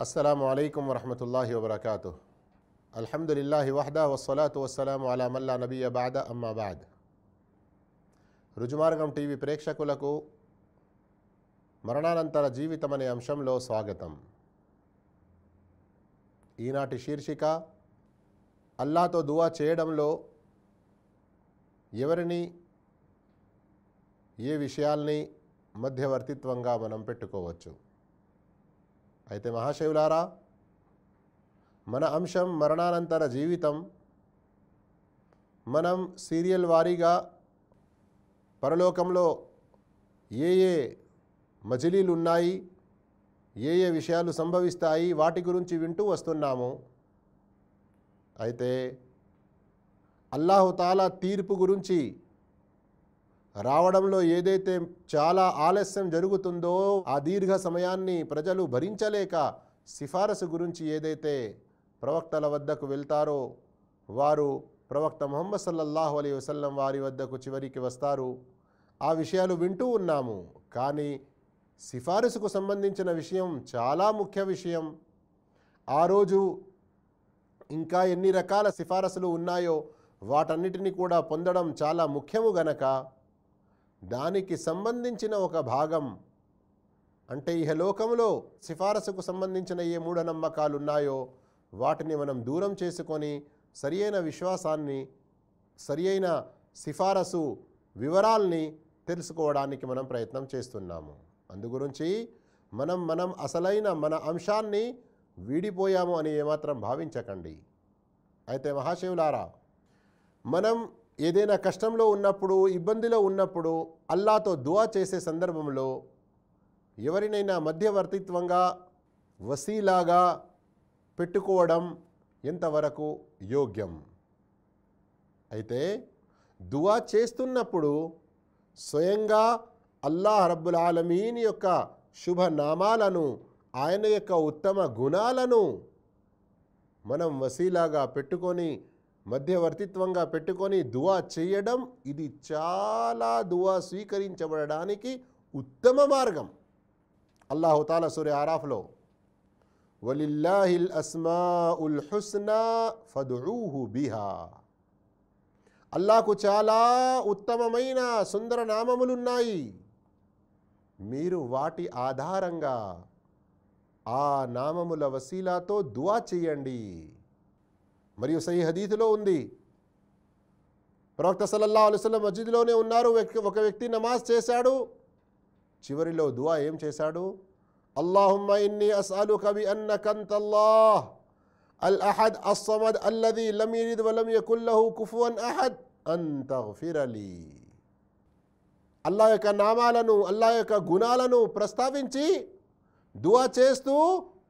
అస్సలం అయికం వరహతుల్లా వబర్కూ అల్హమ్దుల్లా వహదా వసలాతు వసలాం అలా మల్లా నబీ అబాద్ అమ్మాబాద్ రుజుమార్గం టీవీ ప్రేక్షకులకు మరణానంతర జీవితం అనే అంశంలో స్వాగతం. ఈనాటి శీర్షిక అల్లాతో దువా చేయడంలో ఎవరిని ఏ విషయాల్ని మధ్యవర్తిత్వంగా మనం పెట్టుకోవచ్చు? అయితే మహాశివులారా మన అంశం మరణానంతర జీవితం. మనం సీరియల్ వారీగా పరలోకంలో ఏ ఏ మజిలీలు ఉన్నాయి ఏ ఏ విషయాలు సంభవిస్తాయి వాటి గురించి వింటూ వస్తున్నాము. అయితే అల్లాహుతాలా తీర్పు గురించి రావడంలో ఏదైతే చాలా ఆలస్యం జరుగుతుందో ఆ దీర్ఘ సమయాన్ని ప్రజలు భరించలేక సిఫారసు గురించి ఏదైతే ప్రవక్తల వద్దకు వెళ్తారో వారు ప్రవక్త మొహమ్మద్ సల్లల్లాహు అలీ వసల్లం వారి వద్దకు చివరికి వస్తారు. ఆ విషయాలు వింటూ ఉన్నాము. కానీ సిఫారసుకు సంబంధించిన విషయం చాలా ముఖ్య విషయం. ఆ రోజు ఇంకా ఎన్ని రకాల సిఫారసులు ఉన్నాయో వాటన్నిటిని కూడా పొందడం చాలా ముఖ్యము గనక దానికి సంబంధించిన ఒక భాగం. అంటే ఇహలోకంలో సిఫారసుకు సంబంధించిన ఏ మూఢనమ్మకాలు ఉన్నాయో వాటిని మనం దూరం చేసుకొని సరి అయిన విశ్వాసాన్ని సరి అయిన సిఫారసు వివరాల్ని తెలుసుకోవడానికి మనం ప్రయత్నం చేస్తున్నాము. అందుగురించి మనం మనం అసలైన మన అంశాన్ని వీడిపోయాము అని ఏమాత్రం భావించకండి. అయితే మహాశివులారా మనం ఏదైనా కష్టంలో ఉన్నప్పుడు ఇబ్బందిలో ఉన్నప్పుడు అల్లాతో దువా చేసే సందర్భంలో ఎవరినైనా మధ్యవర్తిత్వంగా వసీలాగా పెట్టుకోవడం ఎంతవరకు యోగ్యం? అయితే దువా చేస్తున్నప్పుడు స్వయంగా అల్లాహ్ రబ్బుల్ ఆలమీన్ యొక్క శుభనామాలను ఆయన యొక్క ఉత్తమ గుణాలను మనం వసీలాగా పెట్టుకొని మధ్యవర్తిత్వంగా పెట్టుకొని దువా చేయడం ఇది చాలా దువా స్వీకరించబడడానికి ఉత్తమ మార్గం. అల్లాహుతాల సూర్య ఆరాఫ్లో వలిల్లాహిల్ అస్మా ఉల్ హుస్నా ఫదుహు బిహా. అల్లాకు చాలా ఉత్తమమైన సుందర నామములున్నాయి. మీరు వాటి ఆధారంగా ఆ నామముల వసీలాతో దువా చేయండి. మరియు సహీ హదీతులో ఉంది. ప్రవక్త సల్లల్లా అలుసలం మస్జిద్లోనే ఉన్నారు. వ్యక్తి ఒక వ్యక్తి నమాజ్ చేశాడు. చివరిలో దువా ఏం చేశాడు? అల్లాహుమ్మ ఇన్ని అస్అలు కవి అన్న కంతల్లాహ్ అల్ అహద్ అస్సమద్ అల్లది లమ్ యలిద్ వలం యకుల్లహు కుఫువన్ అహద్. అంతఫిరలీ అల్లా యొక్క నామాలను అల్లా యొక్క గుణాలను ప్రస్తావించి దువా చేస్తూ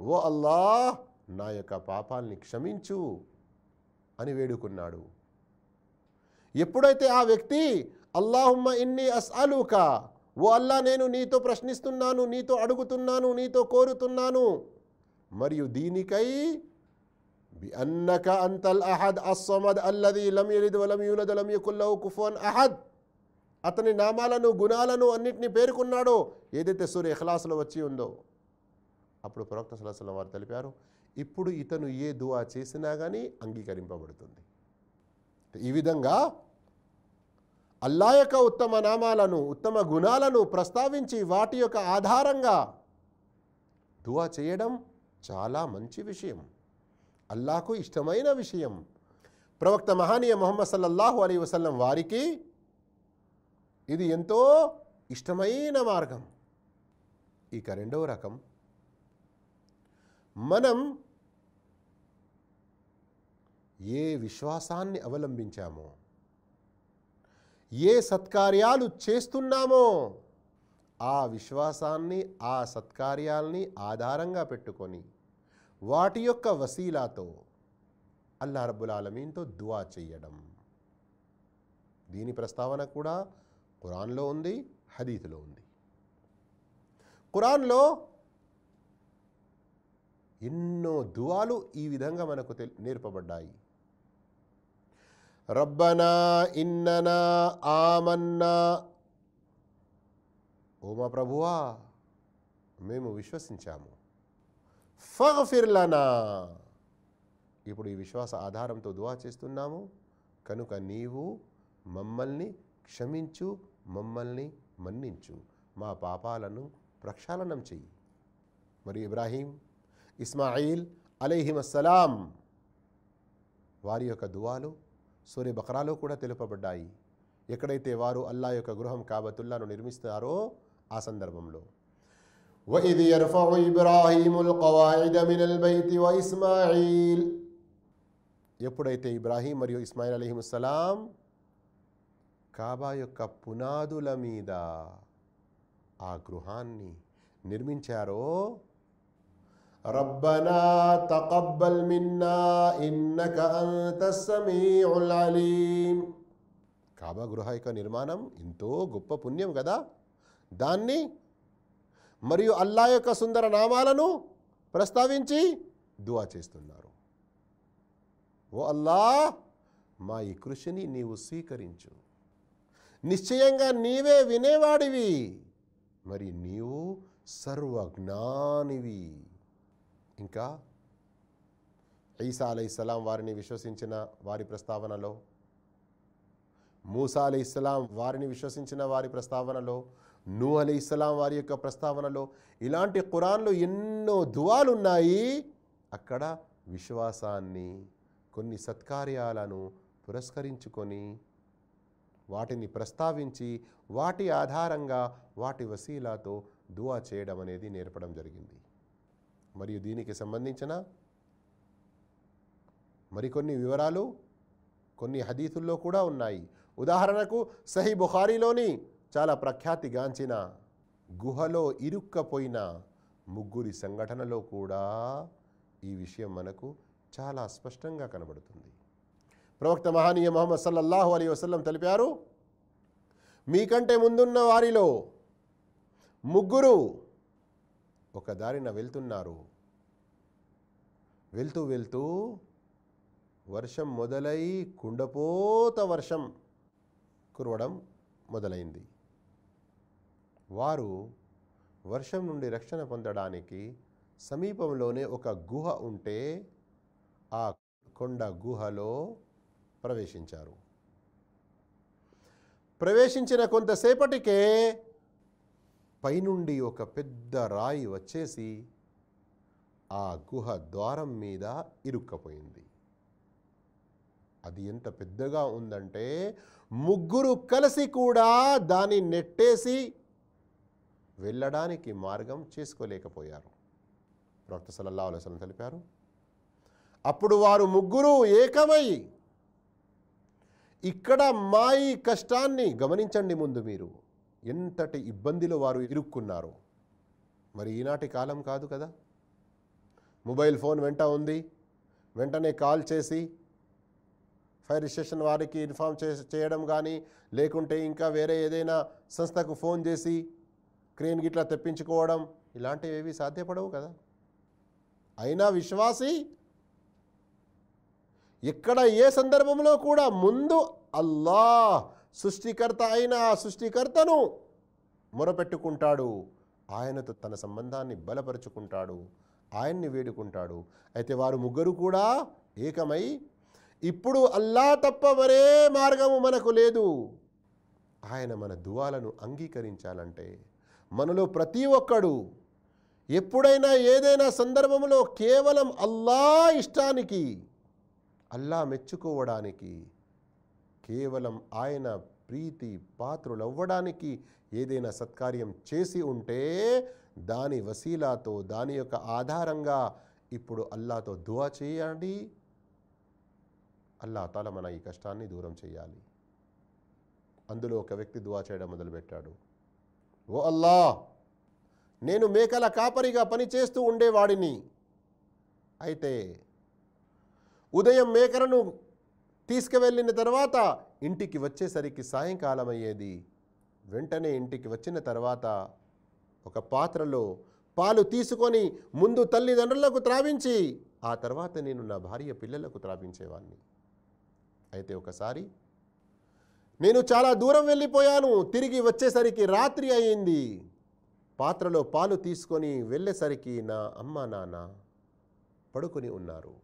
ఓ అల్లాహ్ నా యొక్క పాపాల్ని క్షమించు. అని వేడుకున్నాడు. ఎప్పుడైతే ఆ వ్యక్తి అల్లాహుమ్మ ఇన్ని అస్అలుక ఓ అల్లా నేను నీతో ప్రశ్నిస్తున్నాను నీతో అడుగుతున్నాను నీతో కోరుతున్నాను మరియు దీనికై బి అన్నక అంతల్ అహద్ అస్సమద్ అల్లది లం యలిద్ వలం యూలద్ వలం యకుల్లహు కుఫువన్ అహద్. అతని నామాలను గుణాలను అన్నిటిని పేర్కొన్నాడో ఏదైతే సూర్య ఇఖలాసులో వచ్చి ఉందో. అప్పుడు ప్రవక్త సలహం వారు తెలిపారు ఇప్పుడు ఇతను ఏ దువా చేసినా కానీ అంగీకరింపబడుతుంది. ఈ విధంగా అల్లా యొక్క ఉత్తమ నామాలను ఉత్తమ గుణాలను ప్రస్తావించి వాటి యొక్క ఆధారంగా దువా చేయడం చాలా మంచి విషయం. అల్లాకు ఇష్టమైన విషయం. ప్రవక్త మహానీయ మొహమ్మద్ సల్లల్లాహు అలీ వసల్లం వారికి ఇది ఎంతో ఇష్టమైన మార్గం. ఇక రెండవ రకం మనం ఏ విశ్వాసాన్ని అవలంబించామో ఏ సత్కార్యాలు చేస్తున్నామో ఆ విశ్వాసాన్ని ఆ సత్కార్యాల్ని ఆధారంగా పెట్టుకొని వాటి యొక్క వసీలాతో అల్లా రబ్బుల్ ఆలమీన్తో దువా చేయడం దీని ప్రస్తావన కూడా కురాన్లో ఉంది హదీతులో ఉంది. కురాన్లో ఎన్నో దువాలు ఈ విధంగా మనకు తెల్ నేర్పబడ్డాయి. రబ్బనా ఇన్ననా ఆమన్నా. ఓమా ప్రభువా మేము విశ్వసించాము. ఫిర్లనా ఇప్పుడు ఈ విశ్వాస ఆధారంతో దువా చేస్తున్నాము. కనుక నీవు మమ్మల్ని క్షమించు మమ్మల్ని మన్నించు. మా పాపాలను ప్రక్షాళనం చెయ్యి. మరియు ఇబ్రాహీం ఇస్మాయిల్ అలైహిమస్సలాం వారి యొక్క దువాలు సూర్య బకరాలో కూడా తెలుపబడ్డాయి ఎక్కడైతే వారు అల్లా యొక్క గృహం కాబతుల్లాను నిర్మిస్తారో ఆ సందర్భంలో وإذ يرفع إبراهيم القواعد من البيت وإسماعيل ఎప్పుడైతే ఇబ్రాహీం మరియు ఇస్మాయిల్ అలీహిముస్సలాం కాబా యొక్క పునాదుల మీద ఆ గృహాన్ని నిర్మించారో రబ్బనా తకబ్బల్ మిన్నా إنك أنت السميع العليم. కాబా గృహ యొక్క నిర్మాణం ఎంతో గొప్ప పుణ్యం కదా? దాన్ని మరియు అల్లా యొక్క సుందర నామాలను ప్రస్తావించి దువా చేస్తున్నారు. ఓ అల్లా మా ఈ కృషిని నీవు స్వీకరించు. నిశ్చయంగా నీవే వినేవాడివి మరి నీవు సర్వజ్ఞానివి. ఇంకా ఈసా అలైహిస్సలాం వారిని విశ్వసించిన వారి ప్రస్తావనలో మూసా అలీ ఇస్లాం వారిని విశ్వసించిన వారి ప్రస్తావనలో నూ అలీ ఇస్లాం వారి యొక్క ప్రస్తావనలో ఇలాంటి ఖురాన్లో ఎన్నో దువాలు ఉన్నాయి అక్కడ విశ్వాసాన్ని కొన్ని సత్కార్యాలను పురస్కరించుకొని వాటిని ప్రస్తావించి వాటి ఆధారంగా వాటి వసీలాతో దువా చేయడం అనేది నేర్పడం జరిగింది. మరియు దీనికి సంబంధించిన మరికొన్ని వివరాలు కొన్ని హదీసుల్లో కూడా ఉన్నాయి. ఉదాహరణకు సహీ బుఖారీలోని చాలా ప్రఖ్యాతిగాంచిన గుహలో ఇరుక్కపోయిన ముగ్గురి సంఘటనలో కూడా ఈ విషయం మనకు చాలా స్పష్టంగా కనబడుతుంది. ప్రవక్త మహానీయ మొహమ్మద్ సల్లల్లాహు అలీ వసల్లం తెలిపారు మీకంటే ముందున్న వారిలో ముగ్గురు ఒక దారిన వెళ్తున్నారు. వెళ్తూ వెళ్తూ వర్షం మొదలై కుండపోత వర్షం కురవడం మొదలైంది. వారు వర్షం నుండి రక్షణ పొందడానికి సమీపంలోనే ఒక గుహ ఉంటే ఆ కొండ గుహలో ప్రవేశించారు. ప్రవేశించిన కొంతసేపటికే పైనుండి ఒక పెద్ద రాయి వచ్చేసి ఆ గుహ ద్వారం మీద ఇరుక్కపోయింది. అది ఎంత పెద్దగా ఉందంటే ముగ్గురు కలిసి కూడా దాన్ని నెట్టేసి వెళ్ళడానికి మార్గం చేసుకోలేకపోయారు. ప్రవక్త సల్లల్లా తెలిపారు అప్పుడు వారు ముగ్గురు ఏకమై ఇక్కడ మా ఈ కష్టాన్ని గమనించండి ముందు మీరు. ఎంతటి ఇబ్బందిలో వారు ఇరుక్కున్నారు. మరి ఈనాటి కాలం కాదు కదా. మొబైల్ ఫోన్ వెంట ఉంది. వెంటనే కాల్ చేసి ఫైర్ స్టేషన్ వారికి ఇన్ఫామ్ చే చేయడం కానీ లేకుంటే ఇంకా వేరే ఏదైనా సంస్థకు ఫోన్ చేసి క్రేన్ గిట్లా తెప్పించుకోవడం ఇలాంటివి ఏవి సాధ్యపడవు కదా. అయినా విశ్వాసి ఎక్కడ ఏ సందర్భంలో కూడా ముందు అల్లా సృష్టికర్త అయిన ఆ సృష్టికర్తను మొరపెట్టుకుంటాడు. ఆయనతో తన సంబంధాన్ని బలపరుచుకుంటాడు. ఆయన్ని వేడుకుంటాడు. అయితే వారు ముగ్గురు కూడా ఏకమై ఇప్పుడు అల్లా తప్ప మరే మార్గము మనకు లేదు. ఆయన మన దువాలను అంగీకరించాలంటే మనలో ప్రతి ఒక్కడు ఎప్పుడైనా ఏదైనా సందర్భంలో కేవలం అల్లా ఇష్టానికి అల్లా మెచ్చుకోవడానికి కేవలం ఆయన ప్రీతి పాత్రులవ్వడానికి ఏదైనా సత్కార్యం చేసి ఉంటే దాని వసీలాతో దాని యొక్క ఆధారంగా ఇప్పుడు అల్లాతో దువా చేయండి. అల్లా తాల మన ఈ కష్టాన్ని దూరం చేయాలి. అందులో ఒక వ్యక్తి దువా చేయడం మొదలుపెట్టాడు. ఓ అల్లా నేను మేకల కాపరిగా పనిచేస్తూ ఉండేవాడిని. అయితే ఉదయం మేకలను తీసుకువెళ్ళిన తర్వాత ఇంటికి వచ్చేసరికి సాయంకాలం అయ్యేది వెంటనే ఇంటికి వచ్చిన తర్వాత ఒక పాత్రలో పాలు తీసుకొని ముందు తల్లిదండ్రులకు త్రావించి ఆ తర్వాత నేను నా భార్య పిల్లలకు త్రాపించేవాడిని అయితే ఒకసారి నేను చాలా దూరం వెళ్ళిపోయాను. తిరిగి వచ్చేసరికి రాత్రి అయింది. పాత్రలో పాలు తీసుకొని వెళ్ళేసరికి నా అమ్మ నాన్న పడుకొని ఉన్నారు.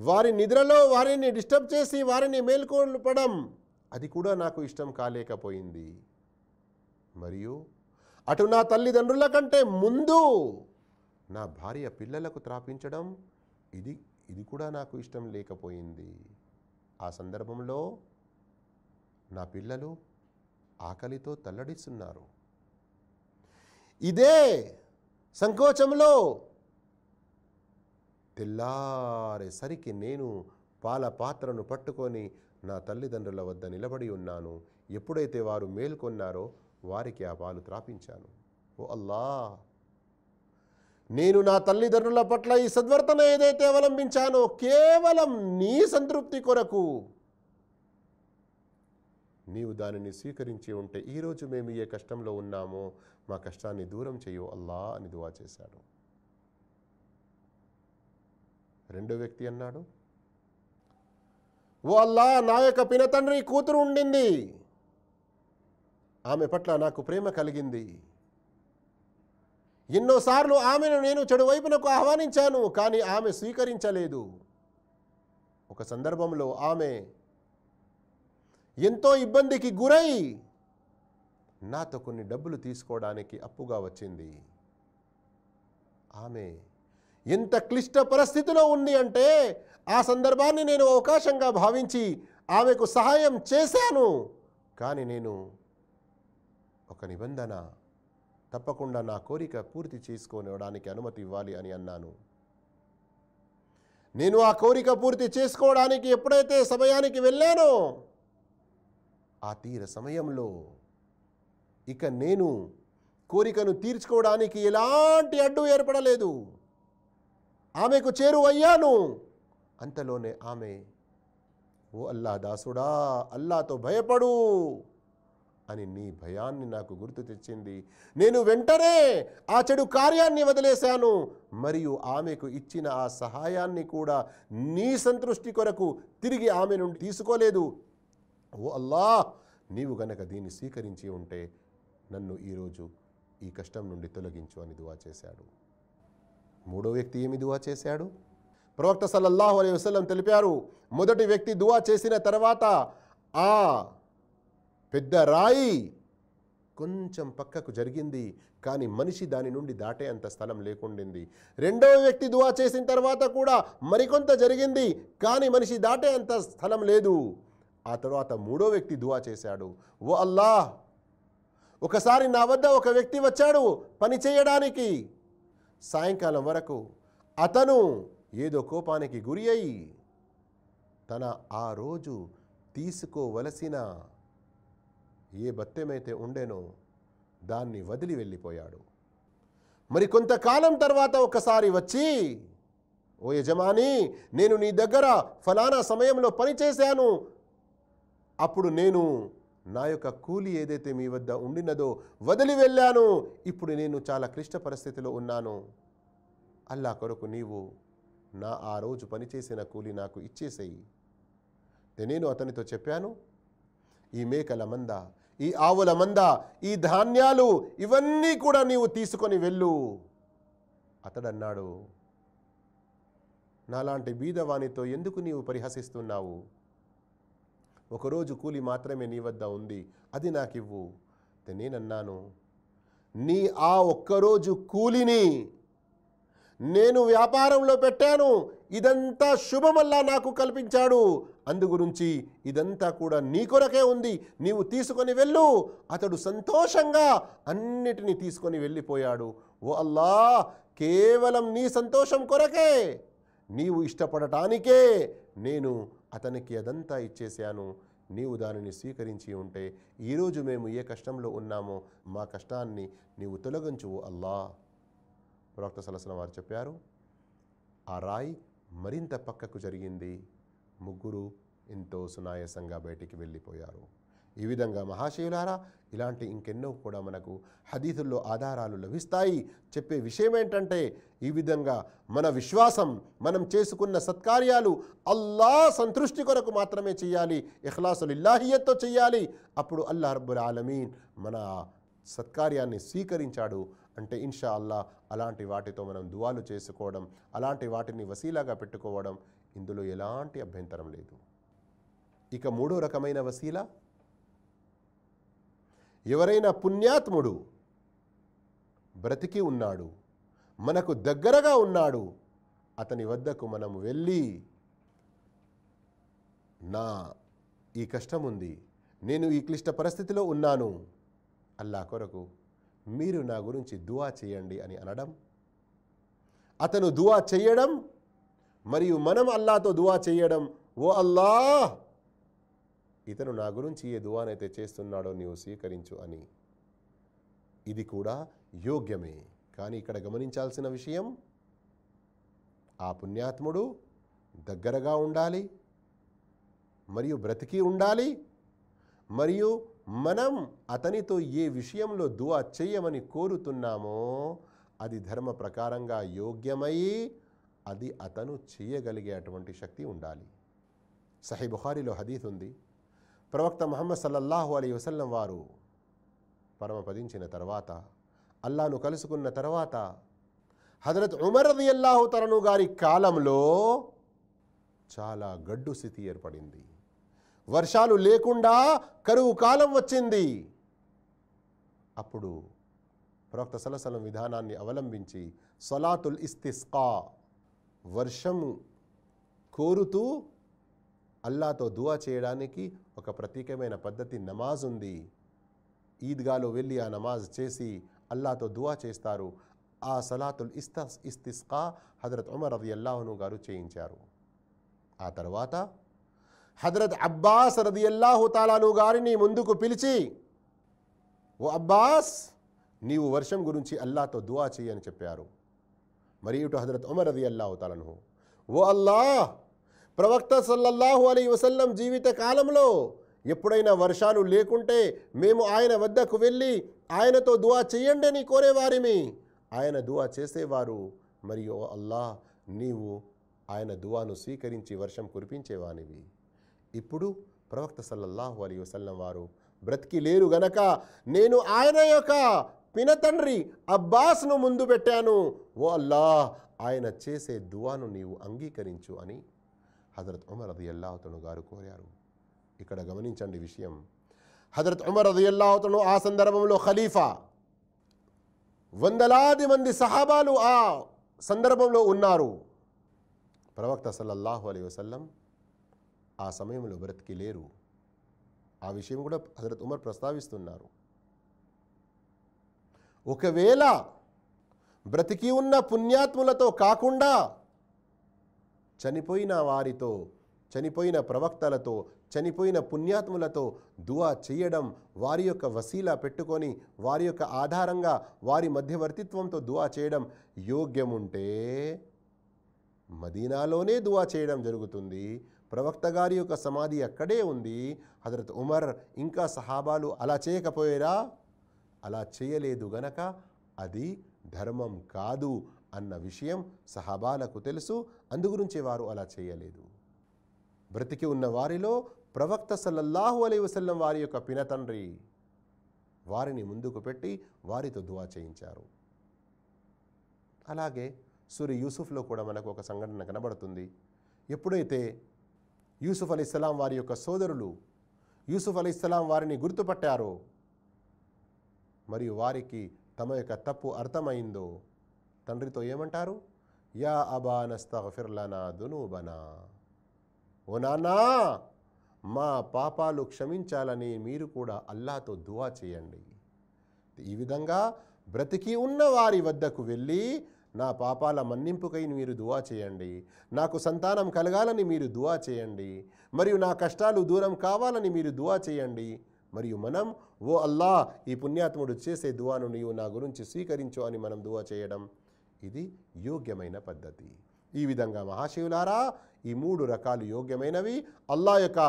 వారి నిద్రలో వారిని డిస్టర్బ్ చేసి వారిని మేల్కొల్పడం. అది కూడా నాకు ఇష్టం కాలేకపోయింది. మరియు అటు నా తల్లిదండ్రుల కంటే ముందు నా భార్య పిల్లలకు త్రాపించడం ఇది ఇది కూడా నాకు ఇష్టం లేకపోయింది. ఆ సందర్భంలో నా పిల్లలు ఆకలితో తల్లడిస్తున్నారు. ఇదే సంకోచంలో తెల్లారేసరికి నేను పాల పాత్రను పట్టుకొని నా తల్లిదండ్రుల వద్ద నిలబడి ఉన్నాను. ఎప్పుడైతే వారు మేల్కొన్నారో వారికి ఆ పాలు త్రాపించాను. ఓ అల్లా నేను నా తల్లిదండ్రుల పట్ల ఈ సద్వర్తన ఏదైతే అవలంబించానో కేవలం నీ సంతృప్తి కొరకు నీవు దానిని స్వీకరించి ఉంటే ఈరోజు మేము ఏ కష్టంలో ఉన్నామో మా కష్టాన్ని దూరం చేయు అల్లా అని దువా చేశాడు. రెండో వ్యక్తి అన్నాడు. ఓ అల్లా నా యొక్క పినతండ్రి కూతురు ఉండింది. ఆమె పట్ల నాకు ప్రేమ కలిగింది. ఎన్నోసార్లు ఆమెను నేను చెడు వైపునకు ఆహ్వానించాను కానీ ఆమె స్వీకరించలేదు. ఒక సందర్భంలో ఆమె ఎంతో ఇబ్బందికి గురై నాతో కొన్ని డబ్బులు తీసుకోవడానికి అప్పుగా వచ్చింది. ఆమె ఎంత క్లిష్ట పరిస్థితిలో ఉంది అంటే ఆ సందర్భాన్ని నేను అవకాశంగా భావించి ఆమెకు సహాయం చేశాను. కానీ నేను ఒక నిబంధన తప్పకుండా నా కోరిక పూర్తి చేసుకోవడానికి అనుమతి ఇవ్వాలి అని అన్నాను. నేను ఆ కోరిక పూర్తి చేసుకోవడానికి ఎప్పుడైతే సమయానికి వెళ్ళానో ఆ తీర సమయంలో ఇక నేను కోరికను తీర్చుకోవడానికి ఎలాంటి అడ్డు ఏర్పడలేదు. ఆమెకు చేరువయ్యాను. అంతలోనే ఆమె ఓ అల్లా దాసుడా అల్లాతో భయపడు అని నీ భయాన్ని నాకు గుర్తు తెచ్చింది. నేను వెంటనే ఆ చెడు కార్యాన్ని వదిలేశాను. మరియు ఆమెకు ఇచ్చిన ఆ సహాయాన్ని కూడా నీ సంతృష్టి కొరకు తిరిగి ఆమె నుండి తీసుకోలేదు. ఓ అల్లా నీవు గనక దీన్ని స్వీకరించి ఉంటే నన్ను ఈరోజు ఈ కష్టం నుండి తొలగించు అని దువా చేశాడు. మూడో వ్యక్తి ఏమి దువా చేశాడు? ప్రవక్త సల్లల్లాహు అలై వసలం తెలిపారు మొదటి వ్యక్తి దువా చేసిన తర్వాత ఆ పెద్ద రాయి కొంచెం పక్కకు జరిగింది కానీ మనిషి దాని నుండి దాటే అంత స్థలం లేకుండింది. రెండవ వ్యక్తి దువా చేసిన తర్వాత కూడా మరికొంత జరిగింది కానీ మనిషి దాటే అంత స్థలం లేదు. ఆ తర్వాత మూడో వ్యక్తి దువా చేశాడు. ఓ అల్లాహ్ ఒకసారి నా వద్ద ఒక వ్యక్తి వచ్చాడు పని చేయడానికి. సాయంకాలం వరకు అతను ఏదో కోపానికి గురి అయి తన ఆ రోజు తీసుకోవలసిన ఏ భత్యమైతే ఉండేనో దాన్ని వదిలి వెళ్ళిపోయాడు. మరి కొంతకాలం తర్వాత ఒకసారి వచ్చి ఓ యజమాని నేను నీ దగ్గర ఫలానా సమయంలో పని చేశాను అప్పుడు నేను నా యొక్క కూలి ఏదైతే మీ వద్ద ఉండినదో వదిలి వెళ్ళాను. ఇప్పుడు నేను చాలా క్లిష్ట పరిస్థితిలో ఉన్నాను. అల్లా కొరకు నీవు నా ఆ రోజు పనిచేసిన కూలి నాకు ఇచ్చేసేయి. నేను అతనితో చెప్పాను ఈ మేకల మంద ఈ ఆవుల మంద ఈ ధాన్యాలు ఇవన్నీ కూడా నీవు తీసుకొని వెళ్ళు. అతడన్నాడు నాలాంటి బీదవానితో ఎందుకు నీవు పరిహసిస్తున్నావు? ఒకరోజు కూలి మాత్రమే నీ వద్ద ఉంది అది నాకివ్వు. అయితే నేనన్నాను నీ ఆ ఒక్కరోజు కూలిని నేను వ్యాపారంలో పెట్టాను ఇదంతా శుభమల్లా నాకు కల్పించాడు. అందుగురించి ఇదంతా కూడా నీ కొరకే ఉంది నీవు తీసుకొని వెళ్ళు. అతడు సంతోషంగా అన్నిటినీ తీసుకొని వెళ్ళిపోయాడు. ఓ అల్లా కేవలం నీ సంతోషం కొరకే నీవు ఇష్టపడటానికే నేను అతనికి అదంతా ఇచ్చేశాను. నీవు దానిని స్వీకరించి ఉంటే ఈరోజు మేము ఏ కష్టంలో ఉన్నామో మా కష్టాన్ని నీవు తొలగించువు అల్లా. ప్రవక్త సలసన వారు చెప్పారు ఆ రాయి మరింత పక్కకు జరిగింది. ముగ్గురు ఎంతో సునాయాసంగా బయటికి వెళ్ళిపోయారు. ఈ విధంగా మహాశివులారా ఇలాంటి ఇంకెన్నో కూడా మనకు హదీతుల్లో ఆధారాలు లభిస్తాయి. చెప్పే విషయం ఏంటంటే ఈ విధంగా మన విశ్వాసం మనం చేసుకున్న సత్కార్యాలు అల్లా సంతృష్టి కొరకు మాత్రమే చేయాలి ఇఖ్లాసులు ఇల్లాహియత్తో చేయాలి. అప్పుడు అల్లా రబ్బుల్ ఆలమీన్ మన సత్కార్యాన్ని స్వీకరించాడు. అంటే ఇన్షా అల్లా అలాంటి వాటితో మనం దువాలు చేసుకోవడం అలాంటి వాటిని వసీలాగా పెట్టుకోవడం ఇందులో ఎలాంటి అభ్యంతరం లేదు. ఇక మూడో రకమైన వసీలా ఎవరైనా పుణ్యాత్ముడు బ్రతికి ఉన్నాడు మనకు దగ్గరగా ఉన్నాడు అతని వద్దకు మనం వెళ్ళి నా ఈ కష్టం ఉంది నేను ఈ క్లిష్ట పరిస్థితిలో ఉన్నాను అల్లా కొరకు మీరు నా గురించి దువా చేయండి అని అనడం. అతను దువా చేయడం మరియు మనం అల్లాతో దువా చేయడం ఓ అల్లాహ్ ఇతను నా గురించి ఏ దువానైతే చేస్తున్నాడో నీవు స్వీకరించు అని. ఇది కూడా యోగ్యమే. కానీ ఇక్కడ గమనించాల్సిన విషయం ఆ పుణ్యాత్ముడు దగ్గరగా ఉండాలి మరియు బ్రతికి ఉండాలి మరియు మనం అతనితో ఏ విషయంలో దువా చేయమని కోరుతున్నామో అది ధర్మ ప్రకారంగా యోగ్యమై అది అతను చేయగలిగే అటువంటి శక్తి ఉండాలి. సహీ బుహారిలో హదీత్ ఉంది. ప్రవక్త మహమ్మద్ సల్లల్లాహు అలీ వసల్లం వారు పరమపదించిన తర్వాత అల్లాను కలుసుకున్న తర్వాత హజరత్ ఉమర్ రది అల్లాహు తరను గారి కాలంలో చాలా గడ్డు స్థితి ఏర్పడింది. వర్షాలు లేకుండా కరువు కాలం వచ్చింది. అప్పుడు ప్రవక్త సలసలం విధానాన్ని అవలంబించి సలాతుల్ ఇస్తిస్కా వర్షము కోరుతూ అల్లాతో దువా చేయడానికి ఒక ప్రత్యేకమైన పద్ధతి నమాజ్ ఉంది ఈద్గాలో వెళ్ళి ఆ నమాజ్ చేసి అల్లాతో దువా చేస్తారు. ఆ సలాతుల్ ఇస్తా ఇస్తిస్కా హజరత్ ఉమర్ రది అల్లాహును గారు చేయించారు. ఆ తర్వాత హజరత్ అబ్బాస్ రది అల్లాహు తాలాను గారిని ముందుకు పిలిచి ఓ అబ్బాస్ నీవు వర్షం గురించి అల్లాతో దువా చేయని చెప్పారు. మరి ఇటు హజరత్ ఉమర్ రది అల్లాహు తాలను ఓ అల్లాహ్ ప్రవక్త సల్లల్లాహు అలీ వసల్లం జీవిత కాలంలో ఎప్పుడైనా వర్షాలు లేకుంటే మేము ఆయన వద్దకు వెళ్ళి ఆయనతో దువా చేయండి అని కోరేవారిమి. ఆయన దువా చేసేవారు. మరియు అల్లా అల్లాహ్ నీవు ఆయన దువాను స్వీకరించి వర్షం కురిపించేవానివి. ఇప్పుడు ప్రవక్త సల్లల్లాహు అలీ వసల్లం వారు బ్రతికి లేరు గనక నేను ఆయన యొక్క పినతండ్రి అబ్బాస్ను ముందు పెట్టాను. ఓ అల్లా ఆయన చేసే దువాను నీవు అంగీకరించు అని హజరత్ ఉమర్ రదియల్లాహతను గారు కోరారు. ఇక్కడ గమనించండి విషయం. హజరత్ ఉమర్ రదియల్లాహతను ఆ సందర్భంలో ఖలీఫా వందలాది మంది సహాబాలు ఆ సందర్భంలో ఉన్నారు. ప్రవక్త సల్లల్లాహు అలీ వసల్లం ఆ సమయంలో బ్రతికి లేరు. ఆ విషయం కూడా హజరత్ ఉమర్ ప్రస్తావిస్తున్నారు. ఒకవేళ బ్రతికి ఉన్న పుణ్యాత్ములతో కాకుండా చనిపోయిన వారితో చనిపోయిన ప్రవక్తలతో చనిపోయిన పుణ్యాత్ములతో దువా చేయడం వారి యొక్క వసీలా పెట్టుకొని వారి యొక్క ఆధారంగా వారి మధ్యవర్తిత్వంతో దువా చేయడం యోగ్యముంటే మదీనాలోనే దువా చేయడం జరుగుతుంది. ప్రవక్త గారి యొక్క సమాధి అక్కడే ఉంది. హజరత్ ఉమర్ ఇంకా సహాబాలు అలా చేయకపోయారా? అలా చేయలేదు గనక అది ధర్మం కాదు. అన్న విషయం సహాబాలకు తెలుసు అందుగురించి వారు అలా చేయలేదు. బ్రతికి ఉన్న వారిలో ప్రవక్త సల్లల్లాహు అలై వసల్లం వారి యొక్క పినతండ్రి వారిని ముందుకు పెట్టి వారితో దువా చేయించారు. అలాగే సూర్య యూసుఫ్లో కూడా మనకు ఒక సంఘటన కనబడుతుంది. ఎప్పుడైతే యూసుఫ్ అలీస్లాం వారి యొక్క సోదరులు యూసుఫ్ అలీస్లాం వారిని గుర్తుపట్టారో మరియు వారికి తమ యొక్క తప్పు అర్థమైందో తండ్రితో ఏమంటారు? యా అబానస్తఫిర్లనా దునూబనా. ఓ నాన్నా మా పాపాలు క్షమించాలని మీరు కూడా అల్లాతో దువా చేయండి. ఈ విధంగా బ్రతికి ఉన్న వారి వద్దకు వెళ్ళి నా పాపాల మన్నింపుకై మీరు దువా చేయండి. నాకు సంతానం కలగాలని మీరు దువా చేయండి. మరియు నా కష్టాలు దూరం కావాలని మీరు దువా చేయండి. మరియు మనం ఓ అల్లా ఈ పుణ్యాత్ముడు చేసే దువాను నీవు నా గురించి స్వీకరించు అని మనం దువా చేయడం. ఇది యోగ్యమైన పద్ధతి. ఈ విధంగా మహాశివులారా ఈ మూడు రకాలు యోగ్యమైనవి. అల్లా యొక్క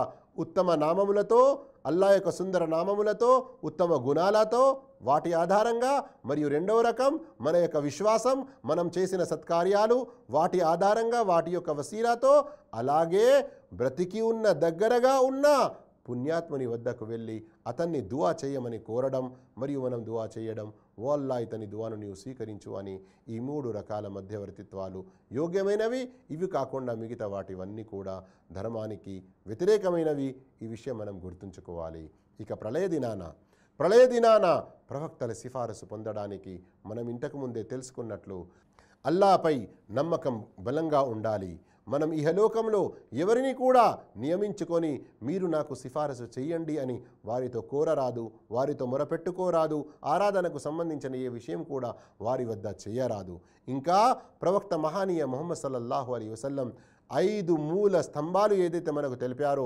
ఉత్తమ నామములతో అల్లా యొక్క సుందర నామములతో ఉత్తమ గుణాలతో వాటి ఆధారంగా మరియు రెండవ రకం మన యొక్క విశ్వాసం మనం చేసిన సత్కార్యాలు వాటి ఆధారంగా వాటి యొక్క వసీలాతో అలాగే బ్రతికి ఉన్న దగ్గరగా ఉన్న పుణ్యాత్ముని వద్దకు వెళ్ళి అతన్ని దువా చేయమని కోరడం మరియు మనం దువా చేయడం ఓ అల్లా ఇతని దువాను నీవు స్వీకరించు అని ఈ మూడు రకాల మధ్యవర్తిత్వాలు యోగ్యమైనవి. ఇవి కాకుండా మిగతా వాటివన్నీ కూడా ధర్మానికి వ్యతిరేకమైనవి. ఈ విషయం మనం గుర్తుంచుకోవాలి. ఇక ప్రళయ దినాన ప్రళయ దినాన ప్రవక్తల సిఫారసు పొందడానికి మనం ఇంతకు ముందే తెలుసుకున్నట్లు అల్లాపై నమ్మకం బలంగా ఉండాలి. మనం ఇహలోకంలో ఎవరిని కూడా నియమించుకొని మీరు నాకు సిఫారసు చెయ్యండి అని వారితో కోరరాదు వారితో మొరపెట్టుకోరాదు ఆరాధనకు సంబంధించిన ఏ విషయం కూడా వారి వద్ద చేయరాదు. ఇంకా ప్రవక్త మహానీయ మొహమ్మద్ సల్లల్లాహు అలీ వసల్లం ఐదు మూల స్తంభాలు ఏదైతే మనకు తెలిపారో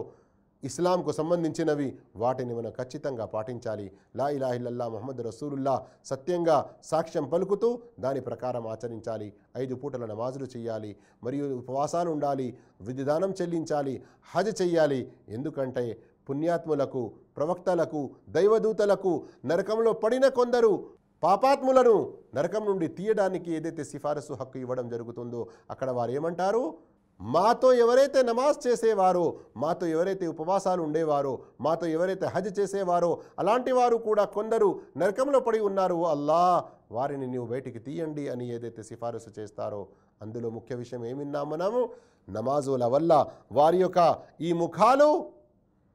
ఇస్లాంకు సంబంధించినవి వాటిని మనం ఖచ్చితంగా పాటించాలి. లా ఇలాహిల్లల్లా మహమ్మద్ రసూలుల్లా సత్యంగా సాక్ష్యం పలుకుతూ దాని ప్రకారం ఆచరించాలి. ఐదు పూటల నమాజులు చేయాలి. మరియు ఉపవాసాలు ఉండాలి. విధిదానం చెల్లించాలి. హజ్ చెయ్యాలి ఎందుకంటే పుణ్యాత్ములకు ప్రవక్తలకు దైవదూతలకు నరకంలో పడిన కొందరు పాపాత్ములను నరకం నుండి తీయడానికి ఏదైతే సిఫారసు హక్కు ఇవ్వడం జరుగుతుందో అక్కడ వారు ఏమంటారు? మాతో ఎవరైతే నమాజ్ చేసేవారో మాతో ఎవరైతే ఉపవాసాలు ఉండేవారో మాతో ఎవరైతే హజ్ చేసేవారో అలాంటి వారు కూడా కొందరు నరకంలో పడి ఉన్నారు. అల్లా వారిని నీవు బయటికి తీయండి అని ఏదైతే సిఫారసు చేస్తారో అందులో ముఖ్య విషయం ఏమిన్నాం మనము? నమాజుల వల్ల వారి యొక్క ఈ ముఖాలు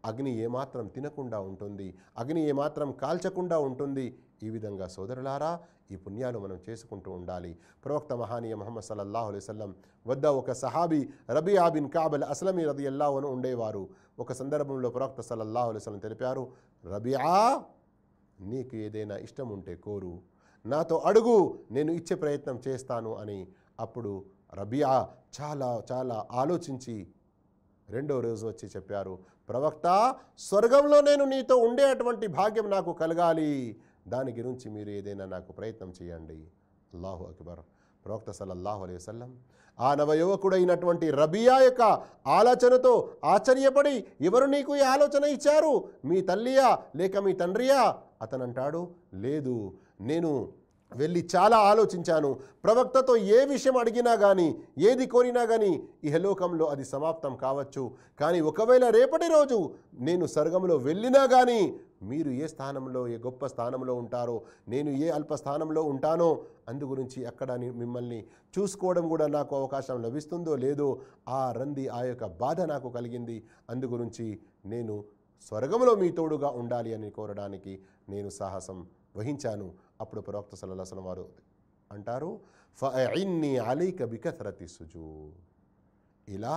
అగ్ని ఏమాత్రం తినకుండా ఉంటుంది అగ్ని ఏమాత్రం కాల్చకుండా ఉంటుంది. ఈ విధంగా సోదరులారా ఈ పుణ్యాలు మనం చేసుకుంటూ ఉండాలి. ప్రవక్త మహానీయ మహమ్మద్ సల్లల్లాహు అలైవల్లం వద్ద ఒక సహాబీ రబియా బిన్ కాబల్ అస్లమీ రది అల్లాహను ఉండేవారు. ఒక సందర్భంలో ప్రవక్త సల్లల్లాహు అలైవల్లం తెలిపారు రబియా నీకు ఏదైనా ఇష్టం ఉంటే కోరు. నాతో అడుగు నేను ఇచ్చే ప్రయత్నం చేస్తాను అని. అప్పుడు రబియా చాలా చాలా ఆలోచించి రెండో రోజు వచ్చి చెప్పారు ప్రవక్త స్వర్గంలో నేను నీతో ఉండేటువంటి భాగ్యం నాకు కలగాలి. దాని గురించి మీరు ఏదైనా నాకు ప్రయత్నం చేయండి. అల్లాహు అక్బర్. ప్రవక్త సల్లల్లాహు అలైహి వసల్లం ఆ నవయువకుడైనటువంటి రబియా యొక్క ఆలోచనతో ఆశ్చర్యపడి ఎవరు నీకు ఈ ఆలోచన ఇచ్చారు? మీ తల్లియా లేక మీ తండ్రియా? అతనంటాడు లేదు నేను వెళ్ళి చాలా ఆలోచించాను. ప్రవక్తతో ఏ విషయం అడిగినా కానీ ఏది కోరినా కానీ ఇహలోకంలో అది సమాప్తం కావచ్చు. కానీ ఒకవేళ రేపటి రోజు నేను స్వర్గంలో వెళ్ళినా కానీ మీరు ఏ స్థానంలో ఏ గొప్ప స్థానంలో ఉంటారో నేను ఏ అల్ప స్థానంలో ఉంటానో అందు గురించి అక్కడ మిమ్మల్ని చూసుకోవడం కూడా నాకు అవకాశం లభిస్తుందో లేదో ఆ రంది ఆ యొక్క బాధ నాకు కలిగింది. అందుగురించి నేను స్వర్గంలో మీ తోడుగా ఉండాలి అని కోరడానికి నేను సాహసం వహించాను. అప్పుడు ప్రవక్త సల్లల్లాహు వారు అంటారు ఫిన్ని అలైక బికథరతి సుజూ ఇలా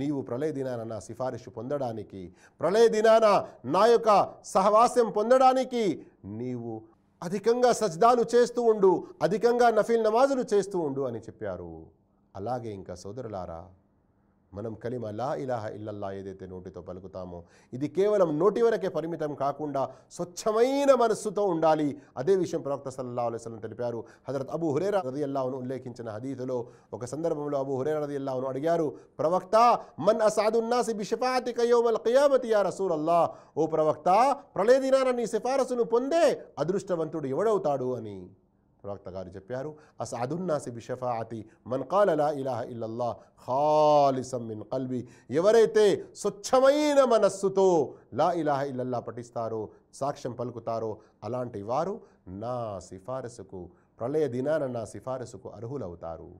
నీవు ప్రళయ దినాన నా సిఫారసు పొందడానికి ప్రళయ దినాన నా యొక్క సహవాస్యం పొందడానికి నీవు అధికంగా సజ్దాలు చేస్తూ ఉండు అధికంగా నఫీల్ నమాజులు చేస్తూ ఉండు అని చెప్పారు. అలాగే ఇంకా సోదరులారా మనం కలిమ లా ఇలాహ ఇల్లల్లా ఏదైతే నోటితో పలుకుతామో ఇది కేవలం నోటి వరకే పరిమితం కాకుండా స్వచ్ఛమైన మనస్సుతో ఉండాలి. అదే విషయం ప్రవక్త సల్లా అలైహి తెలిపారు. హజరత్ అబు హురేరా రది అల్లావును ఉల్లేఖించిన హదీతులో ఒక సందర్భంలో అబు హురేరా రది అల్లాహను అడిగారు ప్రవక్త మన్ అసాదున్నాసి బిషఫాతి కయోమల్ ఖియామతి యా రసూలల్లా? ఓ ప్రవక్త ప్రళయ దినాన నీ సిఫారసును పొందే అదృష్టవంతుడు ఎవడవుతాడు? అని. ప్రవక్త గారు చెప్పారు అసాదున్నాసి బిషఫాతి మన్ కాల ఇలాహ ఇల్లల్లా ఖాలిసం మిన్ కల్వి ఎవరైతే స్వచ్ఛమైన మనస్సుతో లా ఇలాహ ఇల్లల్లా పఠిస్తారో సాక్ష్యం పలుకుతారో అలాంటి వారు నా సిఫారసుకు ప్రళయ దినాన నా సిఫారసుకు అర్హులవుతారు.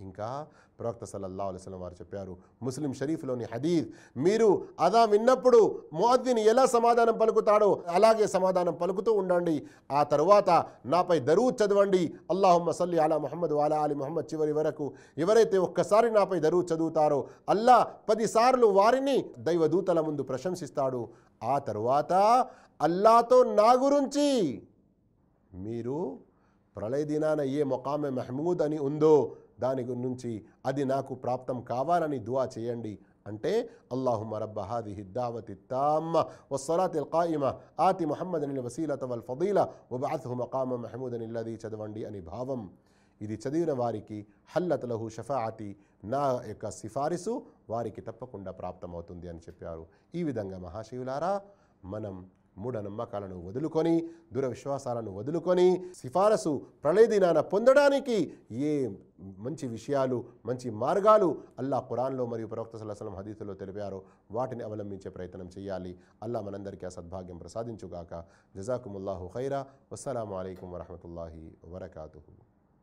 ఇంకా ప్రవక్త సల్లల్లా అలైహి వారు చెప్పారు ముస్లిం షరీఫ్లోని హదీద్ మీరు అదా విన్నప్పుడు మోద్దిని ఎలా సమాధానం పలుకుతాడో అలాగే సమాధానం పలుకుతూ ఉండండి. ఆ తరువాత నాపై దరువు చదవండి. అల్లాహమ్మ సల్లి అలా ముహమ్మద్ వాలా అలీ ముహమ్మద్ చివరి వరకు ఎవరైతే ఒక్కసారి నాపై దరువు చదువుతారో అల్లా పదిసార్లు వారిని దైవదూతల ముందు ప్రశంసిస్తాడు. ఆ తరువాత అల్లాతో నా గురించి మీరు ప్రళయ దినాన ఏ మొకామె మహమూద్ అని ఉందో దాని గురించి అది నాకు ప్రాప్తం కావాలని దువా చేయండి అంటే అల్లాహుమ రబ్బ హాది హిద్దావతి తామ్మ వస్సరాతి ఆతి మొహమ్మద్ అనిల్ వసీలత వల్ ఫదీల వబాత్హు మకామ మహమూద్ అనిల్లది చదవండి అని భావం. ఇది చదివిన వారికి హల్లతలహు షఫాతి నా యొక్క సిఫారిసు వారికి తప్పకుండా ప్రాప్తమవుతుంది అని చెప్పారు. ఈ విధంగా మహాశివులారా మనం మూఢనమ్మకాలను వదులుకొని దురవిశ్వాసాలను వదులుకొని సిఫారసు ప్రళయ దినాన పొందడానికి ఏ మంచి విషయాలు మంచి మార్గాలు అల్లా ఖురాన్లో మరియు ప్రవక్త సల్లాహం హదీతులో తెలిపారో వాటిని అవలంబించే ప్రయత్నం చేయాలి. అల్లా మనందరికీ ఆ సద్భాగ్యం ప్రసాదించుగాక. జజాకుముల్లాహు ఖైరా. వస్సలాము అయికం వరహమతుల్లాహి వరకాతు